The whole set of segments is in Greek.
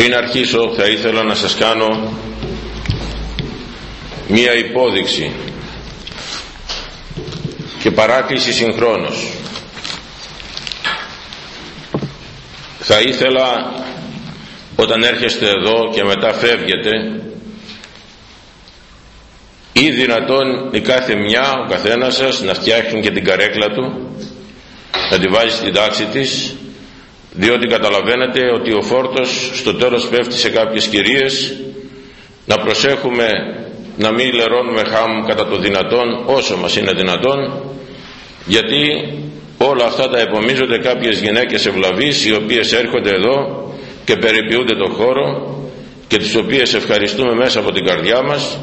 Πριν αρχίσω θα ήθελα να σας κάνω μία υπόδειξη και παράκληση συγχρόνως. Θα ήθελα όταν έρχεστε εδώ και μετά φεύγετε ή δυνατόν η κάθε μια ο καθένας σας να φτιάχνει και την καρέκλα του να τη βάζει στην τάξη της διότι καταλαβαίνετε ότι ο φόρτος στο τέλος πέφτει σε κάποιες κυρίες. Να προσέχουμε να μην λερώνουμε χάμ κατά το δυνατόν όσο μας είναι δυνατόν. Γιατί όλα αυτά τα επομίζονται κάποιες γυναίκες ευλαβείς οι οποίες έρχονται εδώ και περιποιούνται τον χώρο και τις οποίες ευχαριστούμε μέσα από την καρδιά μας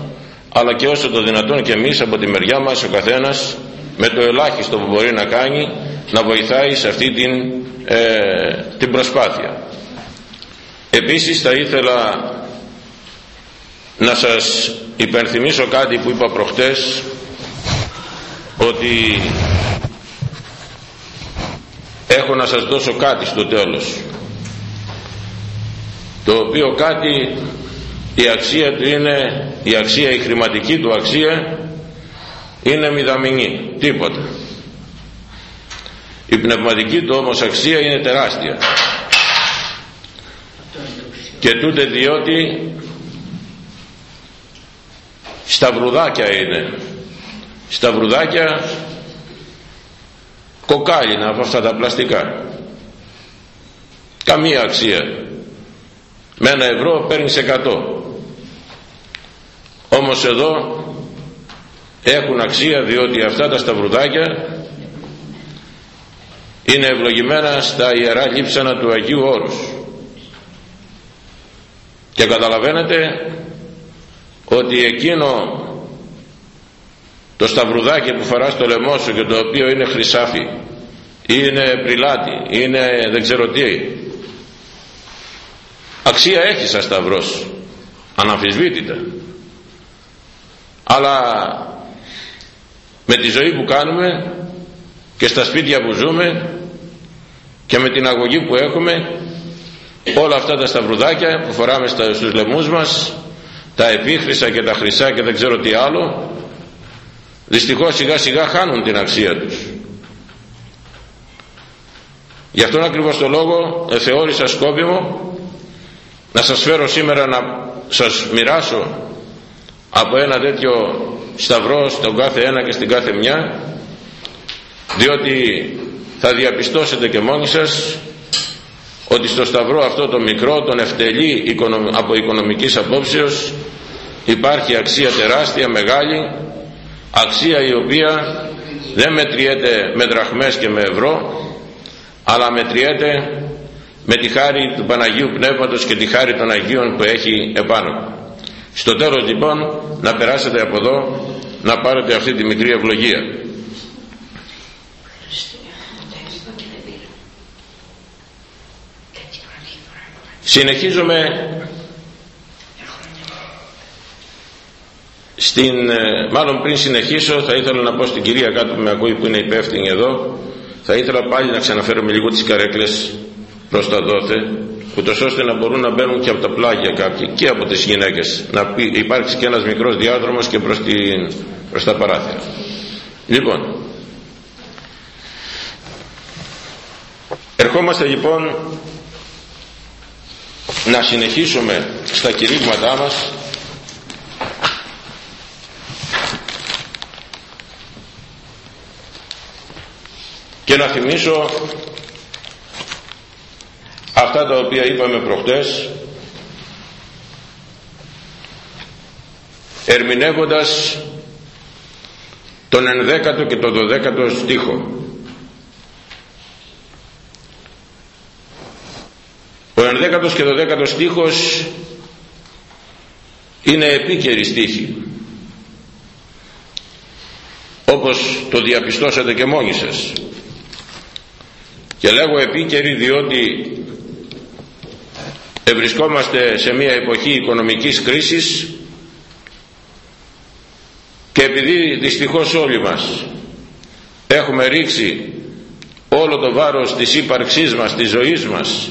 αλλά και όσο το δυνατόν και εμείς από τη μεριά μας ο καθένας με το ελάχιστο που μπορεί να κάνει να βοηθάει σε αυτή την, ε, την προσπάθεια. Επίσης θα ήθελα να σας υπενθυμίσω κάτι που είπα προχτές ότι έχω να σας δώσω κάτι στο τέλος το οποίο κάτι η αξία του είναι η αξία η χρηματική του αξία είναι μηδαμινή τίποτα η πνευματική του όμως αξία είναι τεράστια. Και τούτε διότι στα βρουδάκια είναι. Στα βρουδάκια κοκάλινα από αυτά τα πλαστικά. Καμία αξία. Με ένα ευρώ παίρνεις εκατό. Όμως εδώ έχουν αξία διότι αυτά τα σταυρουδάκια είναι ευλογημένα στα ιερά λείψανα του Αγίου Όρους. Και καταλαβαίνετε ότι εκείνο το σταυρουδάκι που φοράς στο λαιμό σου και το οποίο είναι χρυσάφι είναι πριλάτι είναι δεν ξέρω τι αξία έχει σαν σταυρός αναμφισβήτητα. Αλλά με τη ζωή που κάνουμε και στα σπίτια που ζούμε και με την αγωγή που έχουμε όλα αυτά τα σταυρουδάκια που φοράμε στους λαιμούς μας τα επίχρυσα και τα χρυσά και δεν ξέρω τι άλλο δυστυχώς σιγά σιγά χάνουν την αξία τους. Γι' αυτόν ακριβώς το λόγο θεώρησα σκόπιμο να σας φέρω σήμερα να σας μοιράσω από ένα τέτοιο σταυρό στον κάθε ένα και στην κάθε μια διότι θα διαπιστώσετε και μόνοι σας ότι στο σταυρό αυτό το μικρό, τον ευτελή από οικονομικής απόψεως υπάρχει αξία τεράστια, μεγάλη αξία η οποία δεν μετριέται με δραχμές και με ευρώ αλλά μετριέται με τη χάρη του Παναγίου Πνεύματος και τη χάρη των Αγίων που έχει επάνω. Στο τέλος λοιπόν να περάσετε από εδώ να πάρετε αυτή τη μικρή ευλογία. Συνεχίζουμε στην, ε, μάλλον πριν συνεχίσω θα ήθελα να πω στην κυρία κάτω που με ακούει που είναι υπεύθυνη εδώ θα ήθελα πάλι να ξαναφέρουμε λίγο τις καρέκλες προς τα δόθε ούτως ώστε να μπορούν να μπαίνουν και από τα πλάγια κάποιοι και από τις γυναίκες να υπάρξει και ένας μικρός διάδρομος και προς, την, προς τα παράθυρα. Λοιπόν ερχόμαστε λοιπόν να συνεχίσουμε στα κηρύγματά μας. Και να θυμίσω αυτά τα οποία είπαμε προχτές ερμηνεύοντας τον ενδέκατο και τον δωδέκατο στίχο ο ενδέκατος και δωδέκατος στίχος είναι επίκαιρη στίχη όπως το διαπιστώσατε και μόνοι σας. Και λέγω επίκαιρη διότι ευρισκόμαστε σε μια εποχή οικονομικής κρίσης και επειδή δυστυχώς όλοι μας έχουμε ρίξει όλο το βάρος της ύπαρξής μας, της ζωής μας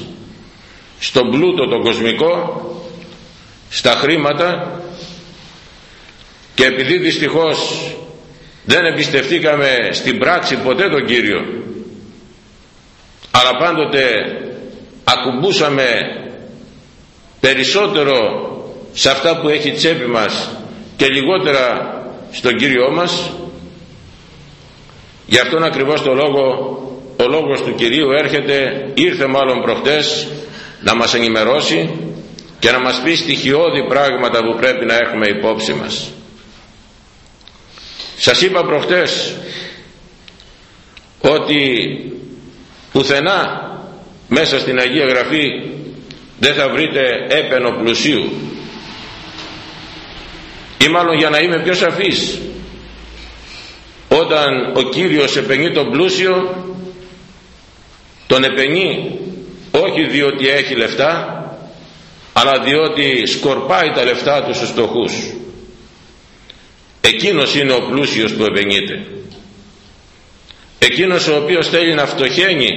στον πλούτο τον κοσμικό στα χρήματα και επειδή δυστυχώς δεν εμπιστευτήκαμε στην πράξη ποτέ τον Κύριο αλλά πάντοτε ακουμπούσαμε περισσότερο σε αυτά που έχει τσέπη μας και λιγότερα στον Κύριό μας γι' αυτόν ακριβώς το λόγο ο λόγος του Κυρίου έρχεται ήρθε μάλλον προχτές να μας ενημερώσει και να μας πει στοιχειώδη πράγματα που πρέπει να έχουμε υπόψη μας. Σας είπα προχτές ότι πουθενά μέσα στην Αγία Γραφή δεν θα βρείτε έπαινο πλουσίου. Ή μάλλον για να είμαι πιο σαφής όταν ο Κύριος επενεί τον πλούσιο τον επενεί όχι διότι έχει λεφτά αλλά διότι σκορπάει τα λεφτά του στους φτωχούς. Εκείνος είναι ο πλούσιος που επενείται εκείνος ο οποίος θέλει να φτωχαίνει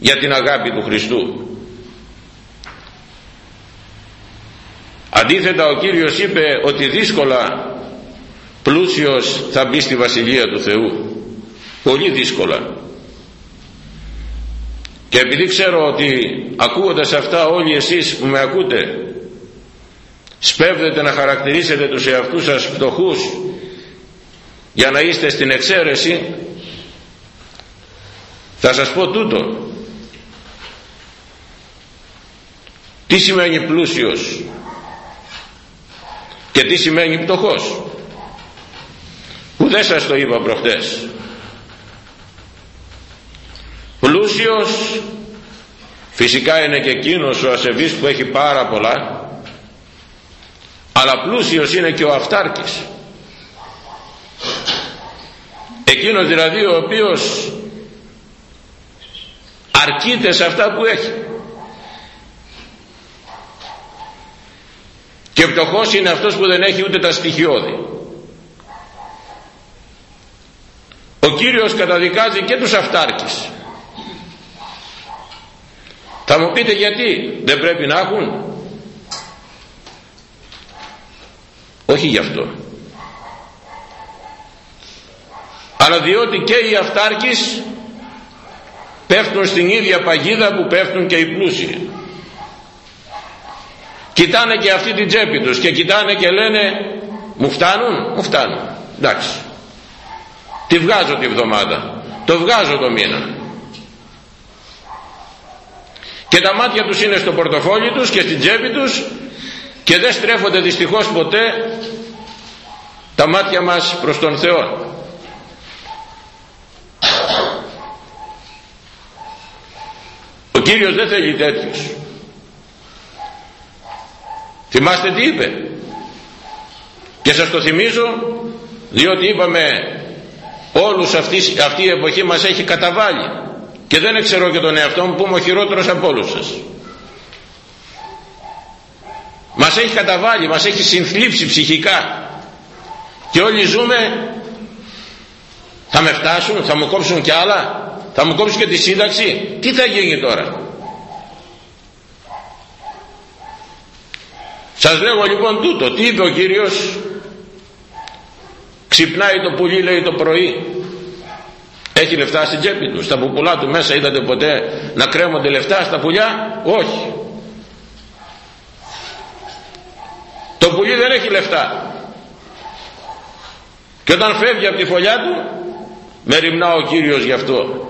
για την αγάπη του Χριστού. Αντίθετα ο Κύριος είπε ότι δύσκολα πλούσιος θα μπει στη Βασιλεία του Θεού. Πολύ δύσκολα και επειδή ξέρω ότι ακούγοντας αυτά όλοι εσείς που με ακούτε σπέβδετε να χαρακτηρίσετε τους εαυτούς σας φτωχούς για να είστε στην εξαίρεση θα σας πω τούτο. Τι σημαίνει πλούσιος και τι σημαίνει πτωχός που δεν σας το είπα προχτές πλούσιος φυσικά είναι και εκείνος ο ασεβής που έχει πάρα πολλά αλλά πλούσιος είναι και ο αυτάρκης. Εκείνος δηλαδή ο οποίος αρκείται σε αυτά που έχει. Και φτωχός είναι αυτός που δεν έχει ούτε τα στοιχειώδη. Ο Κύριος καταδικάζει και τους αυτάρκης θα μου πείτε γιατί δεν πρέπει να έχουν. Όχι γι' αυτό. Αλλά διότι και οι αυτάρκεις πέφτουν στην ίδια παγίδα που πέφτουν και οι πλούσιοι. Κοιτάνε και αυτή την τσέπη τους και κοιτάνε και λένε μου φτάνουν, μου φτάνουν εντάξει. Τη βγάζω τη βδομάδα. Το βγάζω το μήνα και τα μάτια τους είναι στο πορτοφόλι τους και στην τσέπη τους και δεν στρέφονται δυστυχώς ποτέ τα μάτια μας προς τον Θεό. Ο Κύριος δεν θέλει τέτοιους. Θυμάστε τι είπε. Και σας το θυμίζω διότι είπαμε όλους αυτής, αυτή η εποχή μας έχει καταβάλει και δεν εξαιρώ και τον εαυτό μου που είμαι ο χειρότερος από όλους σας. Μας έχει καταβάλει, μας έχει συνθλίψει ψυχικά. Και όλοι ζούμε θα με φτάσουν, θα μου κόψουν κι άλλα θα μου κόψουν και τη σύνταξη. Τι θα γίνει τώρα; Σας λέγω λοιπόν τούτο τι είπε ο Κύριος; Ξυπνάει το πουλί λέει το πρωί έχει λεφτά στην τσέπη του. Στα πουπουλά του μέσα είδατε ποτέ να κρέμονται λεφτά στα πουλιά; Όχι. Το πουλί δεν έχει λεφτά. Και όταν φεύγει από τη φωλιά του με ρημνά ο Κύριος γι' αυτό.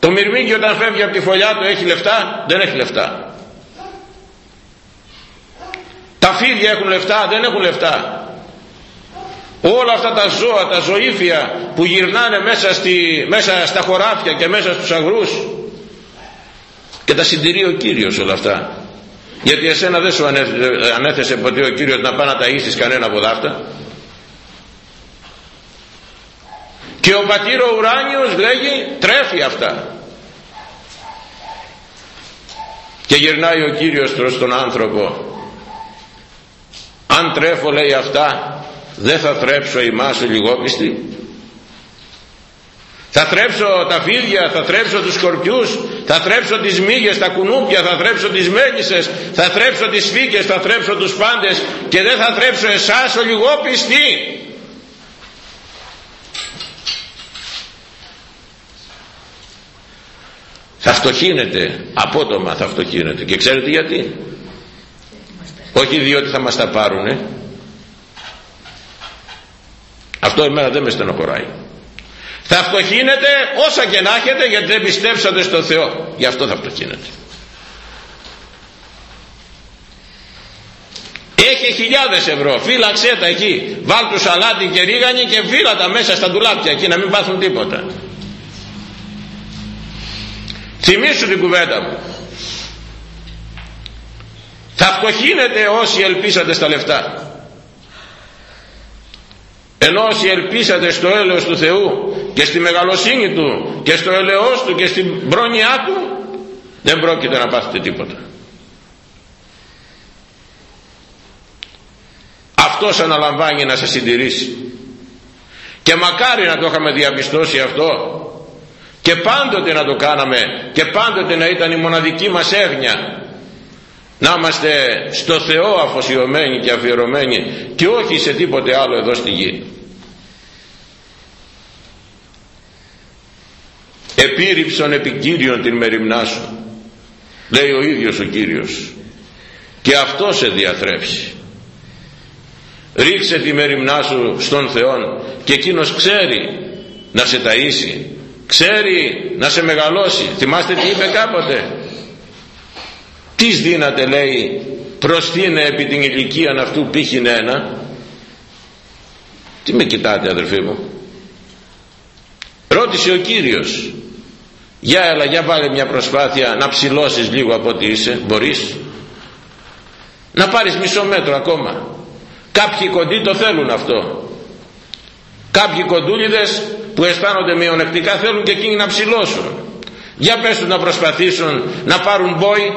Το μυρμήγκι όταν φεύγει από τη φωλιά του έχει λεφτά; Δεν έχει λεφτά. Τα φίδια έχουν λεφτά; Δεν έχουν λεφτά όλα αυτά τα ζώα, τα ζωήφια που γυρνάνε μέσα, στη, μέσα στα χωράφια και μέσα στους αγρούς και τα συντηρεί ο Κύριος όλα αυτά. Γιατί εσένα δεν σου ανέθεσε ποτέ ο Κύριος να πάει να ταΐσεις κανένα από αυτά και ο πατήρ ο ουράνιος λέγει τρέφει αυτά. Και γυρνάει ο Κύριος προς τον άνθρωπο. Αν τρέφω λέει αυτά δεν θα θρέψω εσάς ολιγόπιστοι θα θρέψω τα φίδια, θα θρέψω τους σκορπιούς, θα θρέψω τις μύγες, τα κουνούπια, θα θρέψω τις μέλισσες, θα θρέψω τις φύκες, θα θρέψω τους πάντες και δεν θα θρέψω εσάς ο λιγόπιστοι. Θα φτωχύνετε, απότομα θα φτωχύνετε. Και ξέρετε γιατί; Όχι διότι θα μας τα πάρουνε. Αυτό εμένα δεν με στενοχωράει. Θα φτωχύνετε όσα και να έχετε γιατί δεν πιστέψατε στο Θεό. Γι' αυτό θα φτωχύνετε. Έχει χιλιάδες ευρώ, φύλαξέ τα εκεί. Βάλ του σαλάτι και ρίγανη και φύλα τα μέσα στα ντουλάπια εκεί να μην πάθουν τίποτα. Θυμήσου την κουβέντα μου. Θα φτωχύνετε όσοι ελπίσατε στα λεφτά. Ενώ όσοι ελπίσατε στο έλεος του Θεού και στη μεγαλοσύνη Του και στο έλεος Του και στην πρόνοιά Του δεν πρόκειται να πάθετε τίποτα. Αυτός αναλαμβάνει να σας συντηρήσει. Και μακάρι να το είχαμε διαπιστώσει αυτό και πάντοτε να το κάναμε και πάντοτε να ήταν η μοναδική μας έγνοια να είμαστε στο Θεό αφοσιωμένοι και αφιερωμένοι και όχι σε τίποτε άλλο εδώ στη γη επίρρηψον επικύριον την μεριμνά σου λέει ο ίδιος ο Κύριος. Και αυτό σε διαθρέψει ρίξε τη μεριμνά σου στον Θεό και εκείνος ξέρει να σε ταΐσει ξέρει να σε μεγαλώσει. Θυμάστε τι είπε κάποτε; Τις δύναται λέει προστείνε επί την ηλικία αυτού πήχην ένα. Τι με κοιτάτε αδερφοί μου; Ρώτησε ο Κύριος για έλα για βάλε μια προσπάθεια να ψηλώσεις λίγο από ό,τι είσαι. Μπορείς. Να πάρεις μισό μέτρο ακόμα. Κάποιοι κοντοί το θέλουν αυτό. Κάποιοι κοντούλιδες που αισθάνονται μειονεκτικά θέλουν και εκείνοι να ψηλώσουν. Για πες τους να προσπαθήσουν να πάρουν μπόι.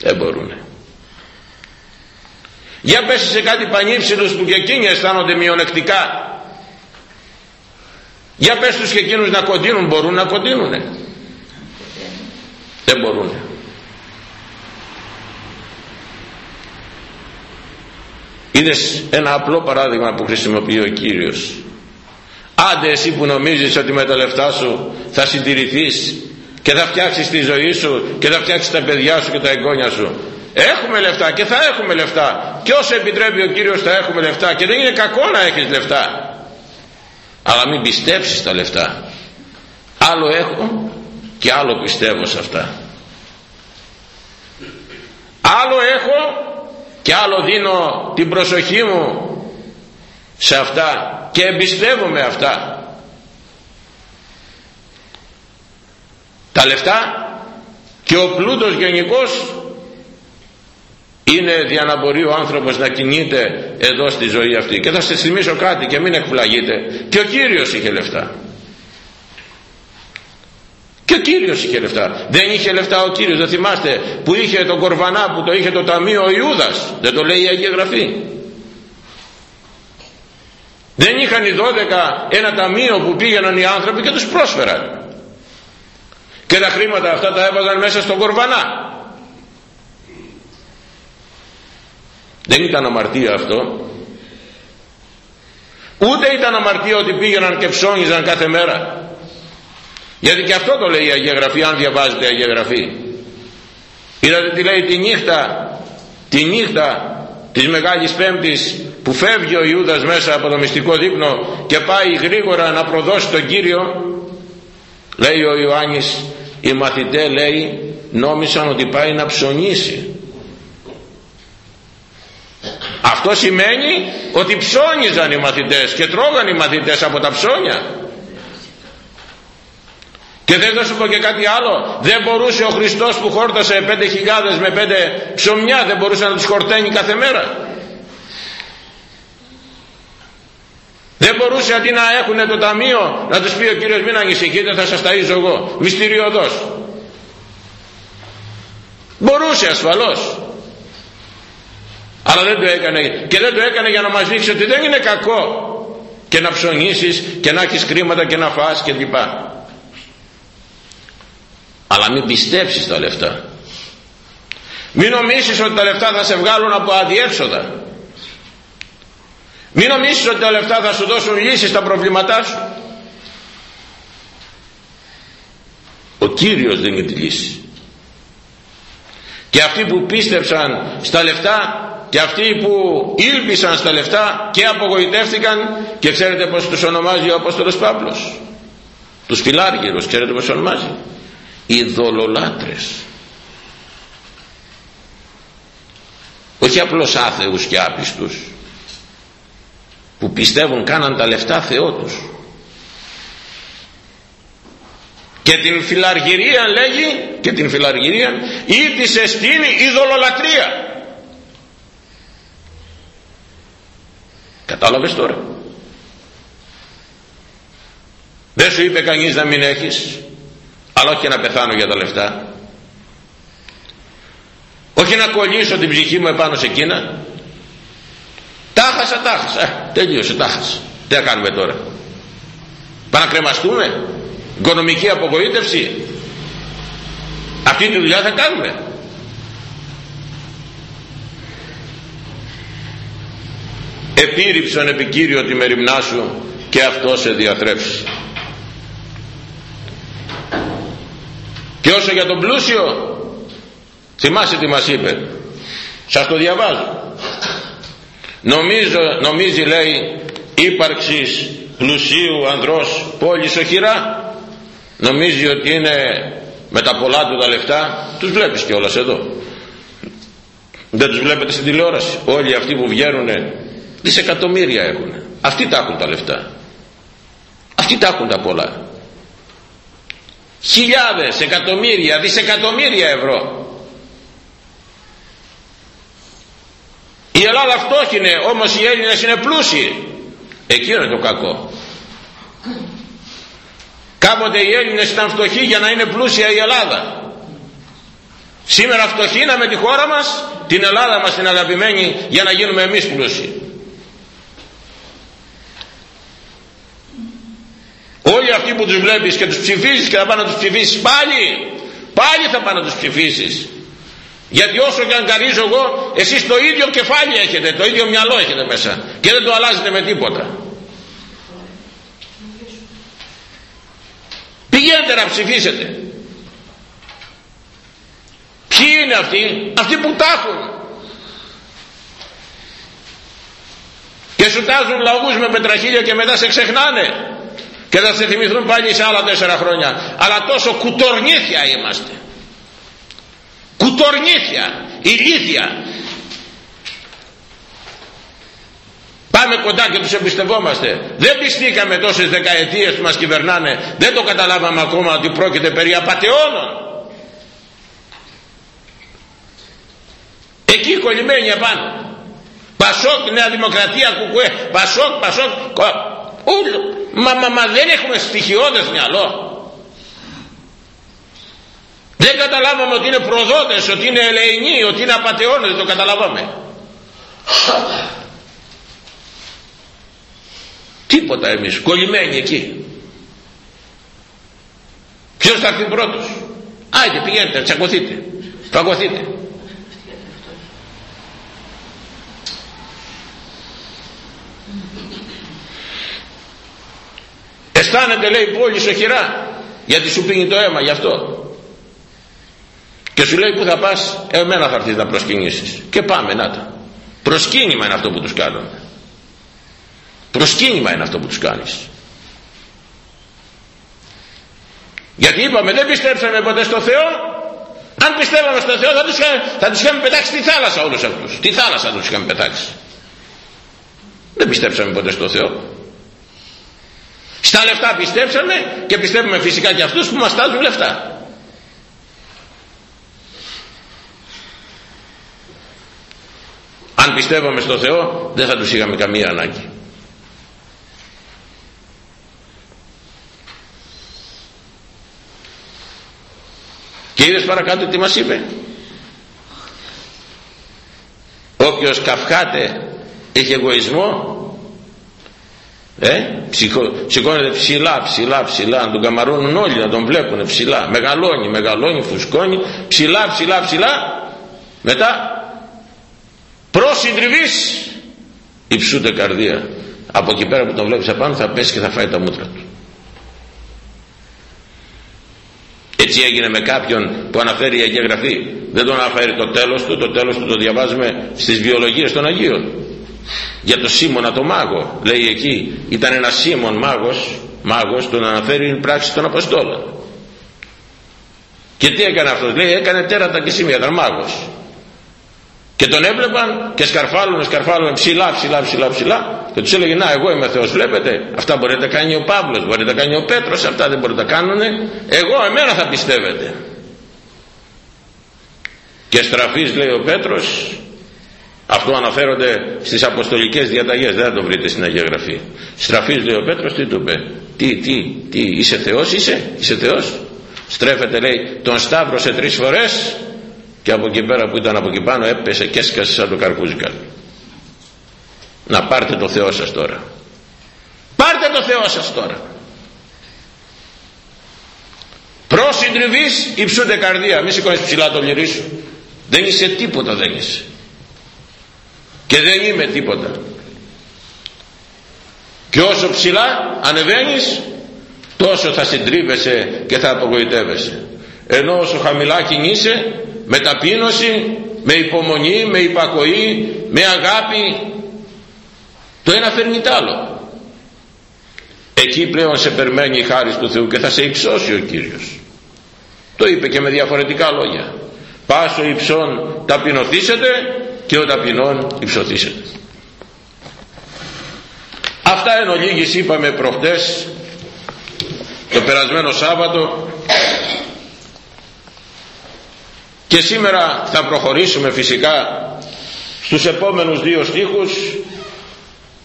Δεν μπορούν. Για πες σε κάτι πανύψηλους που και εκείνοι αισθάνονται μειονεκτικά για πες τους και εκείνους να κοντίνουν μπορούν να κοντίνουνε. Δεν μπορούν είδες ένα απλό παράδειγμα που χρησιμοποιεί ο Κύριος. Άντε εσύ που νομίζεις ότι με τα λεφτά σου θα συντηρηθείς και θα φτιάξεις τη ζωή σου και θα φτιάξεις τα παιδιά σου και τα εγγόνια σου. Έχουμε λεφτά και θα έχουμε λεφτά. Και όσο επιτρέπει ο Κύριος θα έχουμε λεφτά. Και δεν είναι κακό να έχεις λεφτά αλλά μην πιστέψεις τα λεφτά. Άλλο έχω και άλλο πιστεύω σε αυτά. Άλλο έχω και άλλο δίνω την προσοχή μου σε αυτά και εμπιστεύομαι αυτά. Τα λεφτά και ο πλούτος γενικός είναι για να μπορεί ο άνθρωπος να κινείται εδώ στη ζωή αυτή. Και θα σας θυμίσω κάτι και μην εκπλαγείτε και ο Κύριος είχε λεφτά. Και ο Κύριος είχε λεφτά. Δεν είχε λεφτά ο Κύριος δεν θυμάστε που είχε τον κορβανά που το είχε το ταμείο ο Ιούδας. Δεν το λέει η Αγία Γραφή. Δεν είχαν οι 12 ένα ταμείο που πήγαιναν οι άνθρωποι και τους πρόσφεραν. Και τα χρήματα αυτά τα έβαζαν μέσα στον κορβανά δεν ήταν αμαρτία αυτό. Ούτε ήταν αμαρτία ότι πήγαιναν και ψώνιζαν κάθε μέρα. Γιατί και αυτό το λέει η Αγία Γραφή αν διαβάζετε η Αγία Γραφή. Είδατε τι λέει τη νύχτα τη νύχτα της Μεγάλης Πέμπτης που φεύγει ο Ιούδας μέσα από το μυστικό δείπνο και πάει γρήγορα να προδώσει τον Κύριο λέει ο Ιωάννης οι μαθητές λέει νόμισαν ότι πάει να ψωνίσει αυτό σημαίνει ότι ψώνιζαν οι μαθητές και τρώγαν οι μαθητές από τα ψώνια. Και δεν θα σου πω και κάτι άλλο. Δεν μπορούσε ο Χριστός που χόρτασε 5.000 με 5 ψωμιά δεν μπορούσε να τους χορταίνει κάθε μέρα. Δεν μπορούσε αντί να έχουν το ταμείο να τους πει ο Κύριος μην ανησυχείτε θα σας ταΐζω εγώ μυστηριωδώς. Μπορούσε ασφαλώς αλλά δεν το έκανε. Και δεν το έκανε για να μας δείξει ότι δεν είναι κακό. Και να ψωνίσεις και να έχεις κρίματα και να φας και λοιπά. Αλλά μην πιστέψεις τα λεφτά. Μην νομίσεις ότι τα λεφτά θα σε βγάλουν από αδιέξοδα. Μην νομίσεις ότι τα λεφτά θα σου δώσουν λύσεις στα προβλήματά σου. Ο Κύριος δίνει τη λύση. Και αυτοί που πίστεψαν στα λεφτά και αυτοί που ήλπισαν στα λεφτά και απογοητεύτηκαν και ξέρετε πως τους ονομάζει ο Απόστολος Παύλος. Τους φιλάργυρους ξέρετε πως ονομάζει. Οι δολολάτρες όχι απλώς άθεους και άπιστους που πιστεύουν κάναν τα λεφτά Θεό τους. Και την φιλαργυρία λέγει και την φιλαργυρία ή της εστίνει ειδωλολατρία κατάλαβες τώρα. Δεν σου είπε κανείς να μην έχεις αλλά όχι να πεθάνω για τα λεφτά. Όχι να κολλήσω την ψυχή μου επάνω σε εκείνα. Τα χάσα, τα χάσα ε, τελείωσε, τα χάσα τι θα κάνουμε τώρα. Παρακρεμαστούμε οικονομική απογοήτευση. Αυτή τη δουλειά θα κάνουμε επίρρηψον επικύριο τη μεριμνά σου και αυτό σε διαθρέψει και όσο για τον πλούσιο θυμάσαι τι μας είπε. Σας το διαβάζω. Νομίζω, νομίζει λέει ύπαρξης πλουσίου ανδρός πόλης οχυρά. Νομίζει ότι είναι με τα πολλά του τα λεφτά. Τους βλέπεις κιόλας εδώ. Δεν τους βλέπετε στην τηλεόραση. Όλοι αυτοί που βγαίνουν δισεκατομμύρια έχουν. Αυτοί τα έχουν τα λεφτά. Αυτοί τα έχουν τα πολλά. Χιλιάδες, εκατομμύρια, δισεκατομμύρια ευρώ. Η Ελλάδα φτώχινε όμως οι Έλληνες είναι πλούσιοι. Εκεί είναι το κακό. Κάποτε οι Έλληνες ήταν φτωχοί για να είναι πλούσια η Ελλάδα. Σήμερα φτωχήναμε τη χώρα μας την Ελλάδα μας την αγαπημένη για να γίνουμε εμείς πλούσιοι όλοι αυτοί που τους βλέπεις και τους ψηφίζεις και θα πάνε να τους ψηφίσεις πάλι πάλι θα πάνε να τους ψηφίσεις. Γιατί όσο και αν καρίζω εγώ εσείς το ίδιο κεφάλι έχετε το ίδιο μυαλό έχετε μέσα και δεν το αλλάζετε με τίποτα. Πηγαίνετε να ψηφίσετε. Ποιοι είναι αυτοί; Αυτοί που τα έχουν. Και σου τάζουν λαγούς με πετραχίλια και μετά σε ξεχνάνε και θα σε θυμηθούν πάλι σε άλλα τέσσερα χρόνια. Αλλά τόσο κουτορνήθια είμαστε. Κουτορνήθια ηλίθια πάμε κοντά και τους εμπιστευόμαστε. Δεν πιστήκαμε τόσες δεκαετίες που μας κυβερνάνε. Δεν το καταλάβαμε ακόμα ότι πρόκειται περί απατεώνων εκεί κολλημένοι επάνω. Πασόκ, Νέα Δημοκρατία, Κουκουέ, Πασόκ, Πασόκ, όλο. Μα, μα, μα δεν έχουμε στοιχειώδες μυαλό. Δεν καταλάβαμε ότι είναι προδότες, ότι είναι ελεηνοί, ότι είναι απατεώνες, δεν το καταλάβαμε. Τίποτα εμείς, κολλημένοι εκεί. Ποιος θα έρθει πρώτος; Άιτε πηγαίνετε, τσακωθείτε, παγωθείτε. Αισθάνεται λέει πόλη σοχυρά γιατί σου πίνει το αίμα γι' αυτό. Και σου λέει που θα πας; Εμένα θα έρθεις να προσκυνήσεις και πάμε να τα. Προσκύνημα είναι αυτό που τους κάνουν προσκύνημα είναι αυτό που τους κάνεις. Γιατί είπαμε δεν πιστέψαμε ποτέ στο Θεό αν πιστεύαμε στο Θεό θα τους, θα τους είχαμε πετάξει στη θάλασσα όλους αυτούς. Τη θάλασσα τους είχαμε πετάξει. Δεν πιστέψαμε ποτέ στο Θεό στα λεφτά πιστέψαμε και πιστεύουμε φυσικά και αυτούς που μας τάζουν λεφτά. Αν πιστεύαμε στο Θεό δεν θα τους είχαμε καμία ανάγκη. Και είδες παρακάτω τι μας είπε; Όποιος καυχάται έχει εγωισμό ε, σηκώνεται ψηλά ψηλά ψηλά να τον καμαρώνουν όλοι να τον βλέπουν ψηλά. Μεγαλώνει μεγαλώνει φουσκώνει ψηλά ψηλά ψηλά. Μετά προσυντριβής. Υψούται καρδία. Από εκεί πέρα που τον βλέπεις απάνω θα πέσει και θα φάει τα μούτρα του. Έτσι έγινε με κάποιον που αναφέρει η Αγία Γραφή. Δεν τον αναφέρει το τέλος του το τέλος του το διαβάζουμε στις βιολογίες των Αγίων για το Σίμωνα το μάγο λέει εκεί ήταν ένας Σίμων μάγος μάγος τον αναφέρει πράξη των Αποστόλων. Και τι έκανε αυτός λέει έκανε τέρατα και σημεία ήταν μάγος. Και τον έβλεπαν και σκαρφάλουν σκαρφάλουν ψηλά ψηλά ψηλά ψηλά και τους έλεγε να εγώ είμαι Θεός βλέπετε αυτά μπορεί να τα κάνει ο Παύλος μπορεί να τα κάνει ο Πέτρος αυτά δεν μπορεί να τα κάνουν εγώ εμένα θα πιστεύετε και στραφής λέει ο Πέτρος αυτό αναφέρονται στις αποστολικές διαταγές. Δεν θα το βρείτε στην Αγία Γραφή. Στραφής λέει ο Πέτρος τι του είπε; Τι, τι, τι είσαι Θεός είσαι; Είσαι Θεός; Στρέφεται λέει τον σταύρωσε τρεις φορές και από εκεί πέρα που ήταν από εκεί πάνω έπεσε και έσκασε σαν το καρπούζικα να πάρτε το Θεό σας τώρα. Πάρτε το Θεό σας τώρα. Προσυντριβής υψούνται καρδία. Μη σηκώνεις ψηλά το λυρί σου. Δεν είσαι τίποτα δεν είσαι και δεν είμαι τίποτα. Και όσο ψηλά ανεβαίνεις τόσο θα συντρίβεσαι και θα απογοητεύεσαι. Ενώ όσο χαμηλά κινείσαι με ταπείνωση με υπομονή, με υπακοή με αγάπη το ένα φέρνει τ' άλλο. Εκεί πλέον σε περμένει η χάρη του Θεού και θα σε υψώσει ο Κύριος. Το είπε και με διαφορετικά λόγια. Πάσο υψών ταπεινωθήσετε και ο ταπεινών υψωθήσετε. Αυτά εν ολίγης είπαμε προχτές το περασμένο Σάββατο. Και σήμερα θα προχωρήσουμε φυσικά στους επόμενους δύο στίχους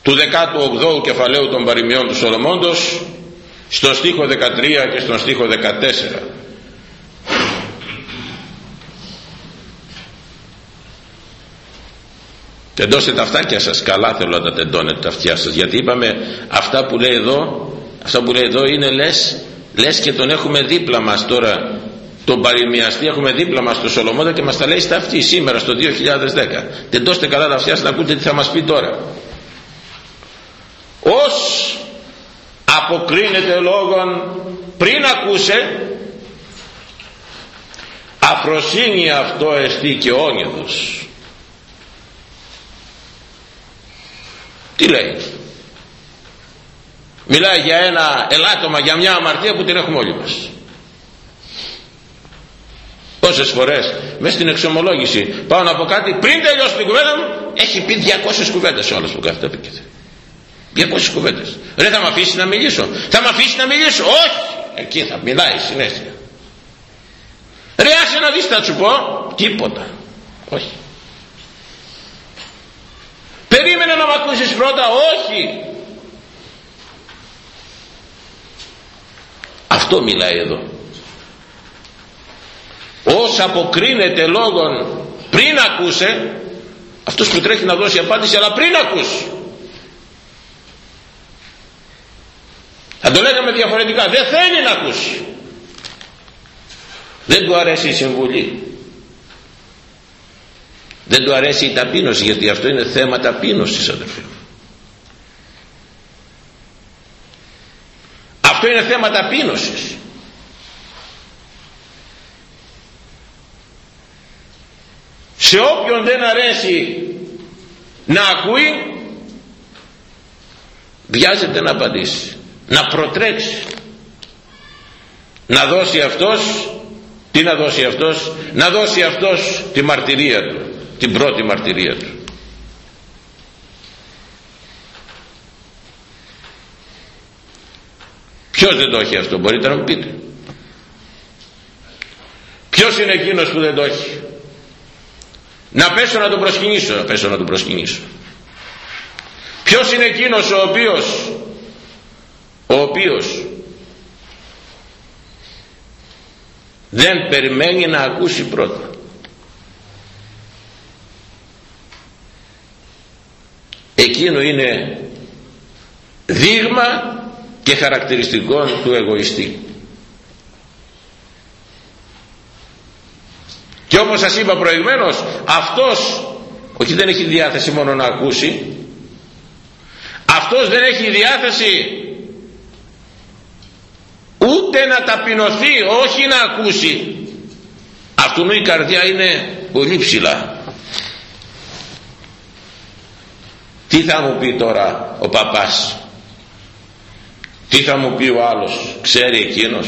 του 18ου κεφαλαίου των παροιμιών του Σολομώντος στον στίχο 13 και στον στίχο 14 τεντώστε τα αυτάκια σας. Καλά θέλω να τα τεντώνετε τα αυτιά σας. Γιατί είπαμε αυτά που λέει εδώ αυτά που λέει εδώ είναι λες, λες και τον έχουμε δίπλα μας τώρα τον παροιμιαστή. Έχουμε δίπλα μας στο Σολομόντα και μας τα λέει στα αυτή σήμερα στο 2010 τεντώστε καλά τα αυτιά σας να ακούτε τι θα μας πει τώρα. Ως αποκρίνεται λόγον πριν ακούσε αφροσύνη αυτό εστί και όνειδος τι λέει; Μιλάει για ένα ελάττωμα για μια αμαρτία που την έχουμε όλοι μας. Πόσες φορές μέσα στην εξομολόγηση πάω να πω κάτι πριν τελειώσει την κουβέντα μου έχει πει 200 κουβέντες όλος που κάθεται επίκειται 200 κουβέντες. Ρε θα με αφήσεις να μιλήσω; Θα με αφήσεις να μιλήσω; Όχι! Εκεί θα μιλάει συνέχεια. Ρε άσε να δεις θα σου πω τίποτα. Όχι περίμενε να μ' ακούσεις πρώτα όχι. Αυτό μιλάει εδώ. Ως αποκρίνεται λόγων πριν ακούσε αυτός που τρέχει να δώσει απάντηση αλλά πριν ακούσει θα το λέγαμε διαφορετικά. Δεν θέλει να ακούσει. Δεν του αρέσει η συμβουλή δεν του αρέσει η ταπείνωση γιατί αυτό είναι θέμα ταπείνωσης αδερφοί μου. Αυτό είναι θέμα ταπείνωσης. Σε όποιον δεν αρέσει να ακούει βιάζεται να απαντήσει να προτρέξει να δώσει αυτός τι να δώσει αυτός να δώσει αυτός τη μαρτυρία του την πρώτη μαρτυρία του. Ποιος δεν το έχει αυτό μπορείτε να μου πείτε. Ποιος είναι εκείνος που δεν το έχει. Να πέσω να τον προσκυνήσω να πέσω να τον προσκυνήσω. Ποιος είναι εκείνος ο οποίος ο οποίος δεν περιμένει να ακούσει πρώτα εκείνο είναι δείγμα και χαρακτηριστικό του εγωιστή. Και όπως σας είπα προηγουμένως αυτός όχι δεν έχει διάθεση μόνο να ακούσει αυτός δεν έχει διάθεση ούτε να ταπεινωθεί όχι να ακούσει. Αυτού η καρδιά είναι πολύ ψηλά τι θα μου πει τώρα ο παπάς; Τι θα μου πει ο άλλος; Ξέρει εκείνος;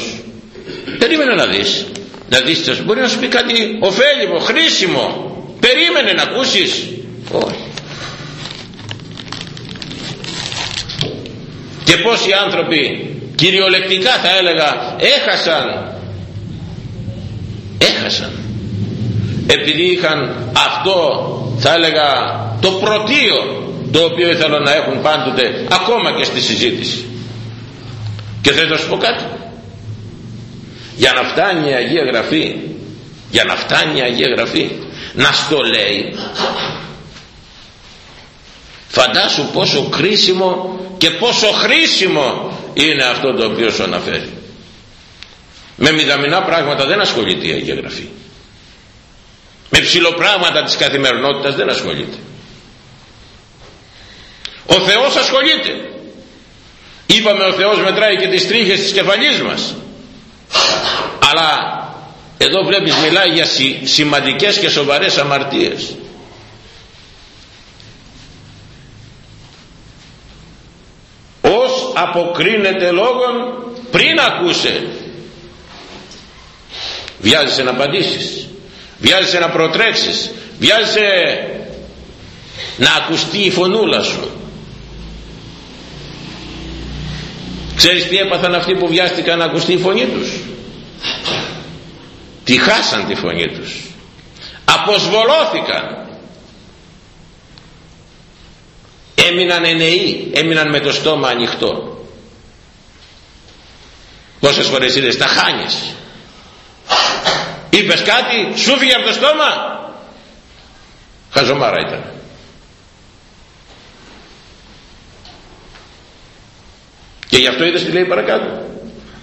Περίμενε να δεις. Να δεις μπορεί να σου πει κάτι ωφέλιμο, χρήσιμο. Περίμενε να ακούσεις. Όχι. Και πόσοι άνθρωποι κυριολεκτικά θα έλεγα έχασαν έχασαν. Επειδή είχαν αυτό θα έλεγα το πρωτείο το οποίο ήθελαν να έχουν πάντοτε ακόμα και στη συζήτηση. Και θέλω να σου πω κάτι. Για να φτάνει η Αγία Γραφή για να φτάνει η Αγία Γραφή να στο λέει. Φαντάσου πόσο κρίσιμο και πόσο χρήσιμο είναι αυτό το οποίο σου αναφέρει. Με μηδαμινά πράγματα δεν ασχολείται η Αγία Γραφή. Με ψηλοπράγματα της καθημερινότητας δεν ασχολείται ο Θεός ασχολείται. Είπαμε ο Θεός μετράει και τις τρίχες της κεφαλής μας. Αλλά εδώ βλέπεις μιλάει για σημαντικές και σοβαρές αμαρτίες. Ως αποκρίνεται λόγον πριν ακούσε. Βιάζεσαι να απαντήσεις. Βιάζεσαι να προτρέξεις. Βιάζεσαι να ακουστεί η φωνούλα σου ξέρεις τι έπαθαν αυτοί που βιάστηκαν να ακουστεί η φωνή τους; Τη χάσαν τη φωνή τους. Αποσβολώθηκαν. Έμειναν ενεοί έμειναν με το στόμα ανοιχτό. Πόσες φορές είδες τα χάνεις. Είπες κάτι σου φύγε από το στόμα. Χαζομάρα ήταν και γι' αυτό είδες τι λέει παρακάτω.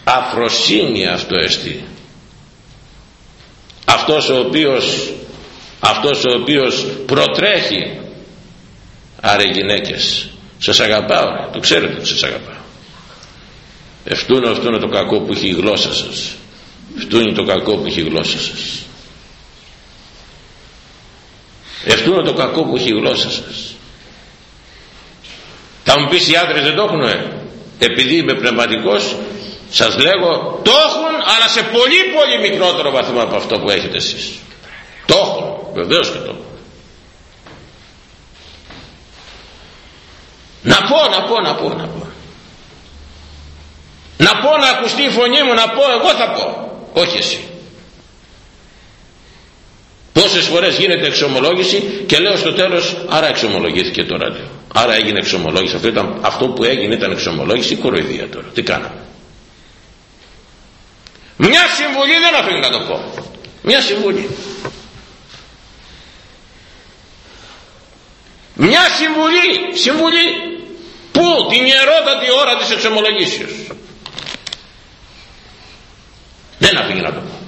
Αφροσύνη αυτό εστί. Αυτός ο οποίος αυτός ο οποίος προτρέχει. Άρα γυναίκες σας αγαπάω το ξέρετε ότι σας αγαπάω. Ευτούν αυτό είναι το κακό που έχει η γλώσσα σας. Αυτό είναι το κακό που έχει η γλώσσα σας. Αυτό είναι το κακό που έχει η γλώσσα σας. Θα μου πεις οι άντρες δεν το έχουν επειδή είμαι πνευματικός σας λέγω το έχουν αλλά σε πολύ πολύ μικρότερο βαθμό από αυτό που έχετε εσείς. Το έχουν βεβαίως και το έχουν. Να πω να πω να πω να πω. Να πω να ακουστεί η φωνή μου να πω εγώ θα πω. Όχι εσύ. Πόσες φορές γίνεται εξομολόγηση και λέω στο τέλος άρα εξομολογήθηκε το ράδιο άρα έγινε εξομολόγηση. Αυτό, ήταν, αυτό που έγινε ήταν εξομολόγηση κοροϊδία τώρα. Τι κάναμε; Μια συμβουλή δεν αφήνει να το πω. Μια συμβουλή. Μια συμβουλή συμβουλή που την ιερότατη ώρα της εξομολογήσεως. Δεν αφήνει να το πω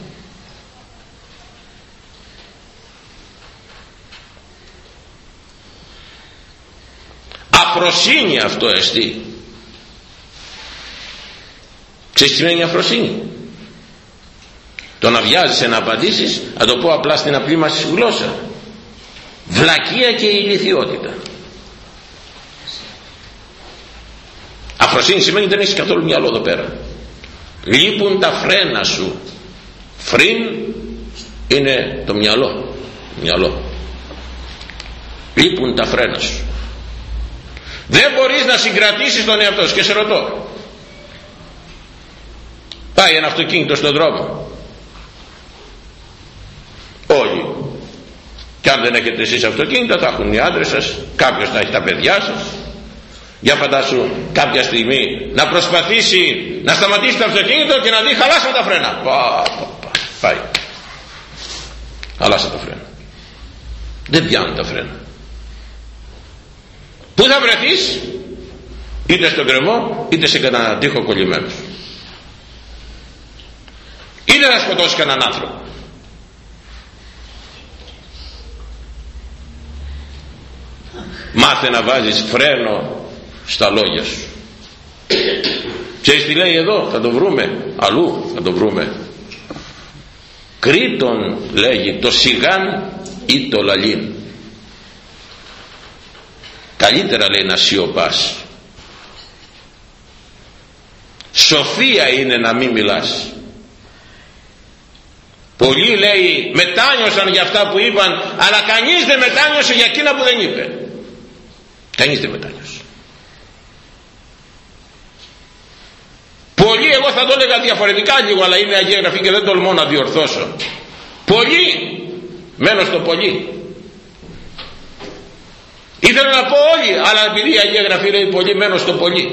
αφροσύνη αυτό εστί. Ξέρεις τι σημαίνει αφροσύνη; Το να βιάζεσαι να απαντήσεις να το πω απλά στην απλή μας γλώσσα. Βλακεία και ηλικιότητα. Αφροσύνη σημαίνει δεν έχεις καθόλου μυαλό εδώ πέρα. Λείπουν τα φρένα σου. Φρύν είναι το μυαλό. Μυαλό. Λείπουν τα φρένα σου δεν μπορείς να συγκρατήσεις τον εαυτό σου. Και σε ρωτώ. Πάει ένα αυτοκίνητο στον δρόμο. Όλοι και αν δεν έχετε εσείς αυτοκίνητα θα έχουν οι άντρες σας. Κάποιος θα έχει τα παιδιά σας. Για φαντάσου κάποια στιγμή να προσπαθήσει να σταματήσει το αυτοκίνητο και να δει χαλάσα τα φρένα πα, πα, πα. πάει. Χαλάσα τα φρένα δεν πιάνουν τα φρένα πού θα βρεθείς; Είτε στον κρεμό είτε σε κανένα τείχο κολλημένος. Είτε να σκοτώσει κανέναν άνθρωπο. Μάθε να βάζεις φρένο στα λόγια σου. Ξέρεις τι λέει εδώ; Θα το βρούμε. Αλλού θα το βρούμε. Κρήτον λέγει το σιγάν ή το λαλίν καλύτερα λέει να σιωπάς. Σοφία είναι να μην μιλάς. Πολλοί λέει μετάνιωσαν για αυτά που είπαν αλλά κανείς δεν μετάνιωσε για εκείνα που δεν είπε κανείς δεν μετάνιωσε. Πολλοί εγώ θα το έλεγα διαφορετικά λίγο αλλά είναι Αγία Γραφή και δεν τολμώ να διορθώσω. Πολλοί μένω στο πολύ ήθελα να πω όλοι αλλά επειδή η Αγία Γραφή λέει πολύ μένω στο πολύ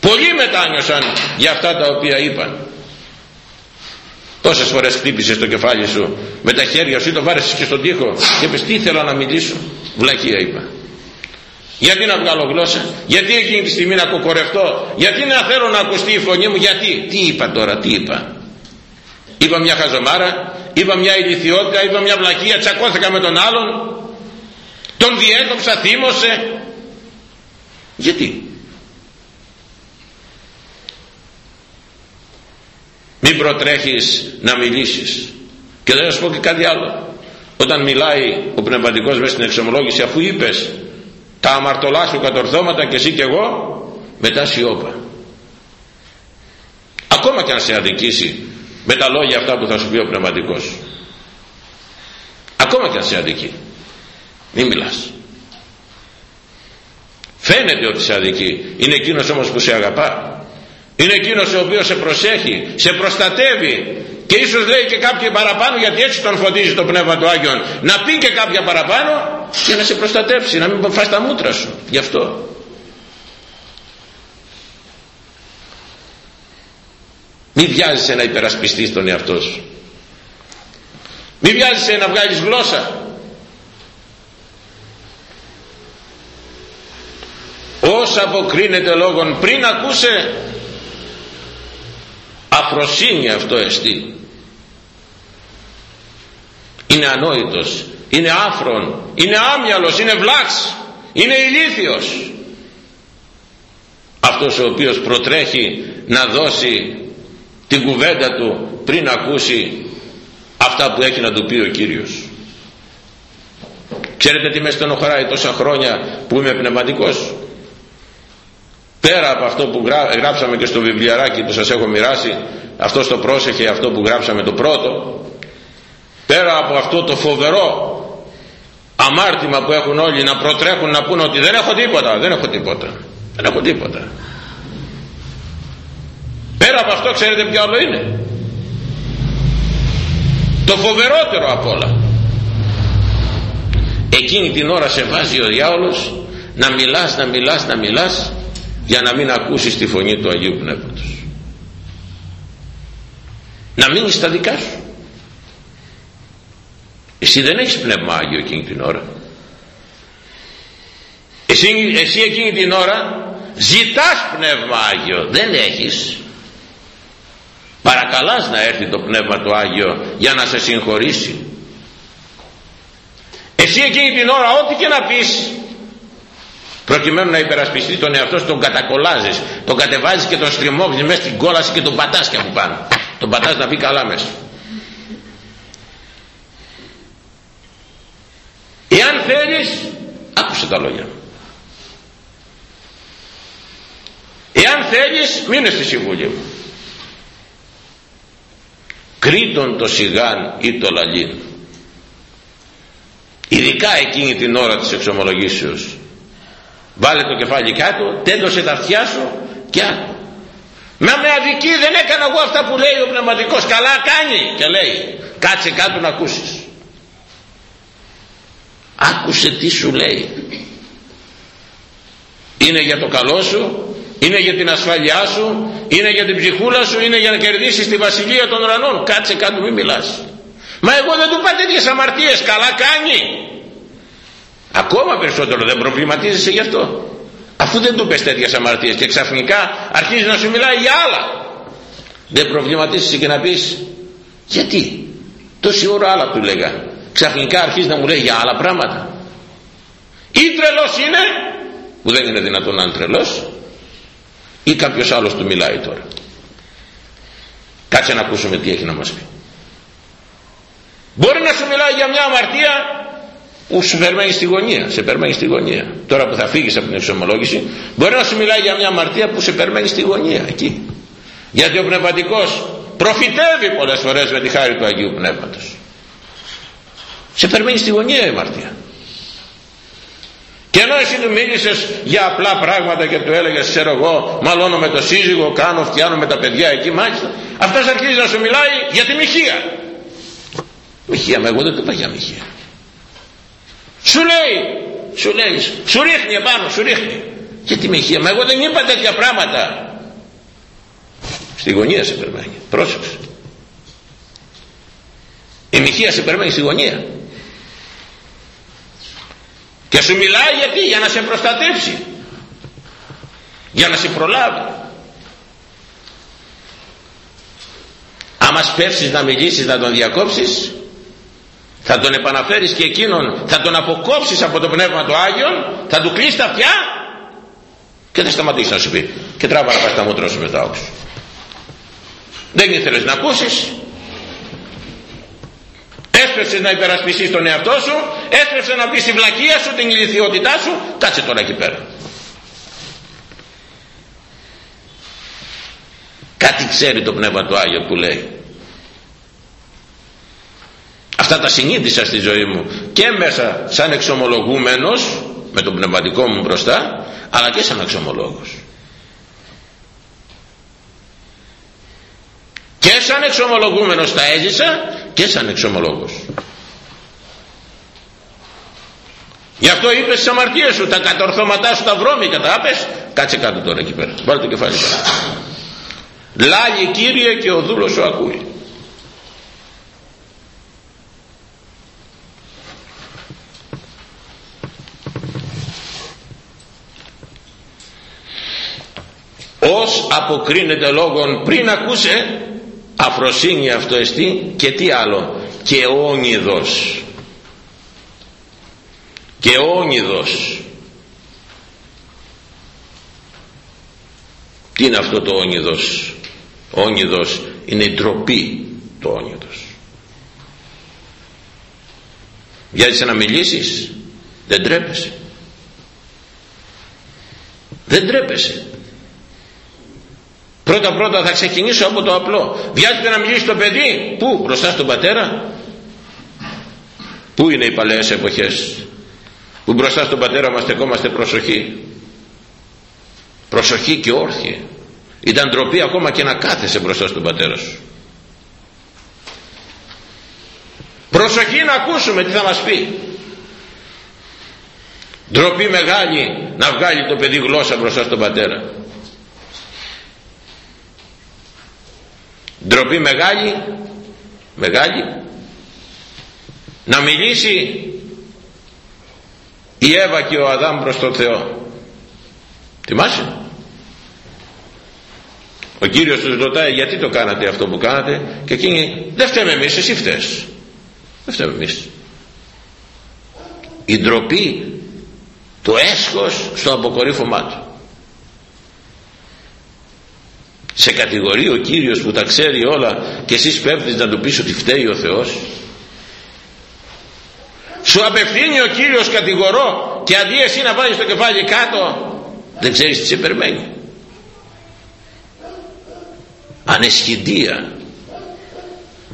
πολλοί μετάνιωσαν για αυτά τα οποία είπαν. Τόσες φορές χτύπησες το κεφάλι σου με τα χέρια σου ή το βάρεσες και στον τοίχο και πες τι ήθελα να μιλήσω; Βλακία είπα. Γιατί να βγάλω γλώσσα; Γιατί εκείνη τη στιγμή να κοκορευτώ; Γιατί να θέλω να ακουστεί η φωνή μου; Γιατί; Τι είπα τώρα τι είπα. Είπα μια χαζομάρα είπα μια ηλικιότητα είπα μια βλακία τσακώθηκα με τον άλλον τον διέκοψα θύμωσε. Γιατί; Μην προτρέχεις να μιλήσεις. Και δεν θα σου πω και κάτι άλλο. Όταν μιλάει ο πνευματικός μέσα στην εξομολόγηση αφού είπες τα αμαρτωλά σου κατορθώματα και εσύ και εγώ μετά σιώπα. Ακόμα και αν σε αδικήσει με τα λόγια αυτά που θα σου πει ο πνευματικός. Ακόμα και αν σε αδικεί μην μιλάς. Φαίνεται ότι σε αδικεί. Είναι εκείνος όμως που σε αγαπά. Είναι εκείνος ο οποίος σε προσέχει σε προστατεύει. Και ίσως λέει και κάποιοι παραπάνω γιατί έτσι τον φωτίζει το Πνεύμα του Άγιον. Να πει και κάποια παραπάνω για να σε προστατεύσει να μην φας τα μούτρα σου. Γι' αυτό. Μη βιάζεσαι να υπερασπιστείς τον εαυτό σου. Μη βιάζεσαι να βγάλεις γλώσσα όσα αποκρίνεται λόγων πριν ακούσε; Αφροσύνη αυτό εστί. Είναι ανόητος είναι άφρον είναι άμυαλος είναι βλάξ είναι ηλίθιος. Αυτός ο οποίος προτρέχει να δώσει την κουβέντα του πριν ακούσει αυτά που έχει να του πει ο Κύριος. Ξέρετε τι μες στενοχωράει τόσα χρόνια που είμαι πνευματικός; Πέρα από αυτό που γράψαμε και στο βιβλιαράκι που σας έχω μοιράσει αυτό το πρόσεχε αυτό που γράψαμε το πρώτο πέρα από αυτό το φοβερό αμάρτημα που έχουν όλοι να προτρέχουν να πούνε ότι δεν έχω τίποτα δεν έχω τίποτα δεν έχω τίποτα. Πέρα από αυτό ξέρετε ποιο άλλο είναι; Το φοβερότερο απ' όλα. Εκείνη την ώρα σε βάζει ο διάολος να μιλάς, να μιλάς, να μιλάς για να μην ακούσεις τη φωνή του Αγίου Πνεύματος. Να μείνεις στα δικά σου. Εσύ δεν έχεις πνεύμα Άγιο εκείνη την ώρα. Εσύ, εσύ εκείνη την ώρα ζητάς πνεύμα Άγιο. Δεν έχεις. Παρακαλάς να έρθει το πνεύμα του Άγιο για να σε συγχωρήσει. Εσύ εκείνη την ώρα ό,τι και να πεις προκειμένου να υπερασπιστεί τον εαυτό σου τον κατακολάζεις τον κατεβάζεις και τον στριμώχνεις μέσα στην κόλαση και τον πατάς και από πάνω. Τον πατάς να μπει καλά μέσα. Εάν θέλεις άκουσε τα λόγια. Εάν θέλεις μείνε στη συμβουλή μου. Κρίτον το σιγάν ή το λαλίν ειδικά εκείνη την ώρα της εξομολογήσεως βάλε το κεφάλι κάτω τέντωσε τα αυτιά σου και άκου. Μα με αδική δεν έκανα εγώ αυτά που λέει ο πνευματικός. Καλά κάνει και λέει κάτσε κάτω να ακούσεις. Άκουσε τι σου λέει. Είναι για το καλό σου είναι για την ασφάλειά σου είναι για την ψυχούλα σου είναι για να κερδίσεις τη βασιλεία των ουρανών. Κάτσε κάτω μην μιλάς. Μα εγώ δεν του πάω τέτοιες αμαρτίες. Καλά κάνει ακόμα περισσότερο δεν προβληματίζεσαι γι' αυτό. Αφού δεν του πες τέτοιες αμαρτίες και ξαφνικά αρχίζεις να σου μιλάει για άλλα. Δεν προβληματίσεις και να πεις γιατί τόση ώρα άλλα του λέγα. Ξαφνικά αρχίζεις να μου λέει για άλλα πράγματα ή τρελός είναι που δεν είναι δυνατόν να είναι τρελός ή κάποιος άλλος του μιλάει τώρα. Κάτσε να ακούσουμε τι έχει να μας πει. Μπορεί να σου μιλάει για μια αμαρτία που σου περμένει στη γωνία σε περμένει στη γωνία. Τώρα που θα φύγεις από την εξομολόγηση μπορεί να σου μιλάει για μια αμαρτία που σε περμένει στη γωνία εκεί. Γιατί ο πνευματικός προφητεύει πολλές φορές με τη χάρη του Αγίου Πνεύματος. Σε περμένει στη γωνία η αμαρτία. Και ενώ εσύ του μίλησες για απλά πράγματα και του έλεγες ξέρω εγώ μαλώνω με το σύζυγο, κάνω, φτιάνω με τα παιδιά εκεί μάλιστα αυτός αρχίζει να σου μιλάει για τη μοιχεία. Μοιχεία, μα εγώ δεν το είπα για μοιχεία σου λέει σου λέει, σου ρίχνει επάνω, σου ρίχνει. Για τη μοιχεία, μα εγώ δεν είπα τέτοια πράγματα. Στη γωνία σε περμένει πρόσεξε. Η μοιχεία σε περμένει στη γωνία. Και σου μιλάει γιατί για να σε προστατεύσει. Για να σε προλάβει. Άμα σπεύσεις να μιλήσεις να τον διακόψεις θα τον επαναφέρεις και εκείνον θα τον αποκόψεις από το Πνεύμα του Άγιον θα του κλείσει τα αυτιά και θα σταματήσει να σου πει. Και τράβα να πας τα μούτρα σου μετά όξους. Δεν ήθελες να ακούσεις. Έσπευσες να υπερασπιστείς τον εαυτό σου έσπευσες να πεις τη βλακεία σου την ηλικιότητά σου. Κάτσε τώρα εκεί πέρα. Κάτι ξέρει το Πνεύμα του Άγιο που λέει αυτά τα συνείδησα στη ζωή μου και μέσα σαν εξομολογούμενος με τον πνευματικό μου μπροστά αλλά και σαν εξομολόγος. Και σαν εξομολογούμενος τα έζησα και σαν εξομολόγος. Γι' αυτό είπες στις αμαρτίες σου τα κατορθώματά σου τα βρώμικα τα άπες κάτσε κάτω τώρα εκεί πέρα βάλε το κεφάλι πέρα λάγει Κύριε και ο δούλος σου ακούει ως αποκρίνεται λόγον πριν ακούσε αφροσύνη αυτό εστί και τι άλλο και όνειδος. Και όνειδος. Τι είναι αυτό το όνειδος; Όνειδος είναι η ντροπή το όνειδος. Βιάζεσαι να μιλήσεις; Δεν τρέπεσαι δεν τρέπεσαι Πρώτα πρώτα θα ξεκινήσω από το απλό. Βιάζεται να μιλήσει το παιδί. Πού, μπροστά στον πατέρα. Πού είναι οι παλαιές εποχές; Που μπροστά στον πατέρα μας στεκόμαστε προσοχή. Προσοχή και όρθιε. Ήταν ντροπή ακόμα και να κάθεσαι μπροστά στον πατέρα σου. Προσοχή να ακούσουμε τι θα μας πει. Ντροπή μεγάλη να βγάλει το παιδί γλώσσα μπροστά στον πατέρα. Ντροπή μεγάλη μεγάλη να μιλήσει η Εύα και ο Αδάμ προς τον Θεό. Θυμάσαι; Ο Κύριος τους ρωτάει γιατί το κάνατε αυτό που κάνατε; Και εκείνοι δεν φταίμε εμείς εσύ φταίς δεν φταίμε εμείς. Η ντροπή το έσχος στο αποκορύφωμά του σε κατηγορεί ο Κύριος που τα ξέρει όλα και εσείς πέφτεις να του πεις ότι φταίει ο Θεός. Σου απευθύνει ο Κύριος κατηγορώ και αντί εσύ να βάλεις το κεφάλι κάτω δεν ξέρεις τι σε περιμένει. Ανεσχυντία